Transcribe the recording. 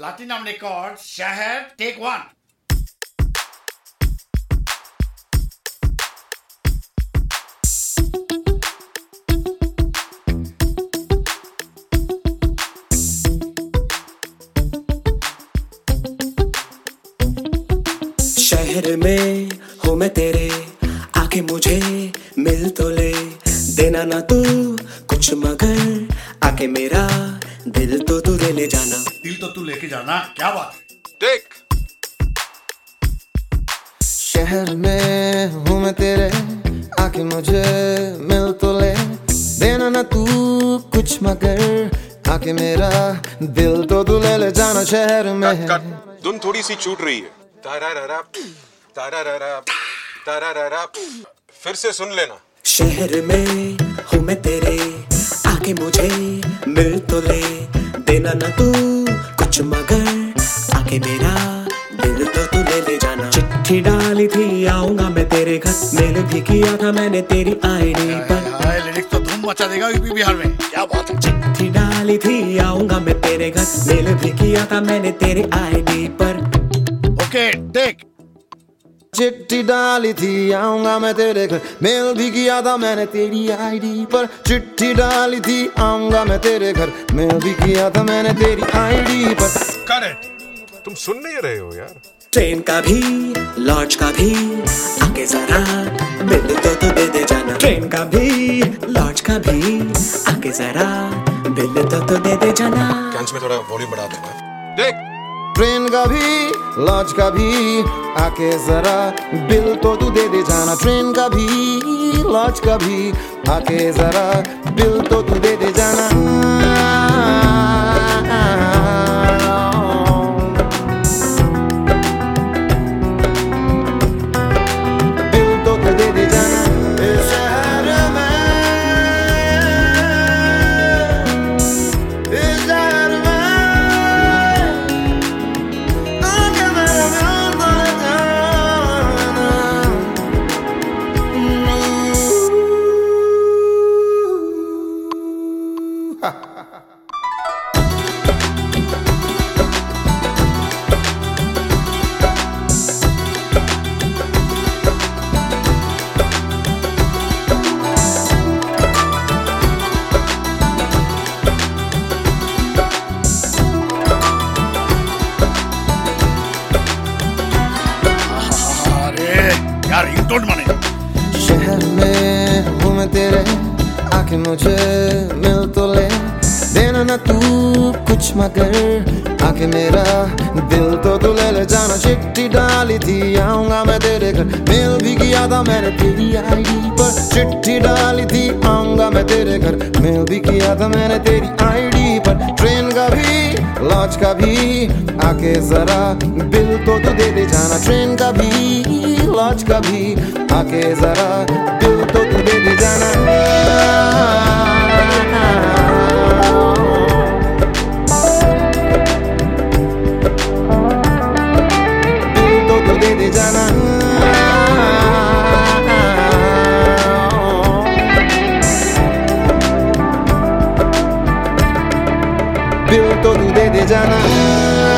Platinum Record, Shahar, take one. शहर में हूँ मैं तेरे आके मुझे मिल तो ले देना ना तू कुछ मगर आके मेरा दिल तो तू ले ले जाना। दिल तो तू लेके जाना क्या बात है? टेक शहर में हूँ मैं तेरे आके मुझे मिल तो ले। देना ना तू कुछ मगर आके मेरा दिल तो तू ले ले। जाना शहर में कट कट धुन थोड़ी सी छूट रही है। तारारारा, तारारारा, तारारारा। फिर से सुन लेना। शहर में हूँ मैं देना ना तू कुछ मगर आके मेरा दिल तो तू ले ले जाना। चिट्ठी डाली थी आऊँगा मैं तेरे घर। मेल भी किया था मैंने तेरी आईडी पर। लिरिक्स तो धूम मचा देगा यूपी बिहार में। क्या बात है? चिट्ठी डाली थी आऊँगा मैं तेरे घर। मेल भी किया था मैंने तेरी आईडी पर। ओके टेक चिट्ठी डाली थी आऊँगा मैं तेरे घर मेल भी किया था मैंने तेरी आईडी पर चिट्ठी डाली थी आऊँगा मैं तेरे घर मेल भी किया था मैंने तेरी आईडी पर करेक्ट तुम सुन नहीं रहे हो यार ट्रेन का भी लॉन्च का भी आके जरा बिल तो तू दे दे जाना ट्रेन का भी लॉन्च का भी आके जरा बिल तो तू दे दे जाना कैंस में थोड़ा वॉल्यूम बढ़ा देना टेक ट्रेन का भी लॉज का भी आके जरा बिल तो तू दे दे जाना ट्रेन का भी लॉज का भी आके जरा बिल तो तू दे दे यार रिंगटोन माने। शहर में हूँ मैं तेरे, आके मुझे मिल तो ले। देना ना तू कुछ मगर, आके मेरा दिल तो तू ले ले। जाना चिट्ठी डाली थी, आऊँगा मैं तेरे घर। मेल भी किया था मैंने तेरी आईडी पर। चिट्ठी डाली थी, आऊँगा मैं तेरे घर। मेल भी किया था मैंने तेरी आईडी लॉन्च का भी। आके जरा बिल तो तू दे दे जाना ट्रेन का भी, लॉज का भी। आके जरा बिल तो तू दे दे जाना। 별도 두 대 되잖아.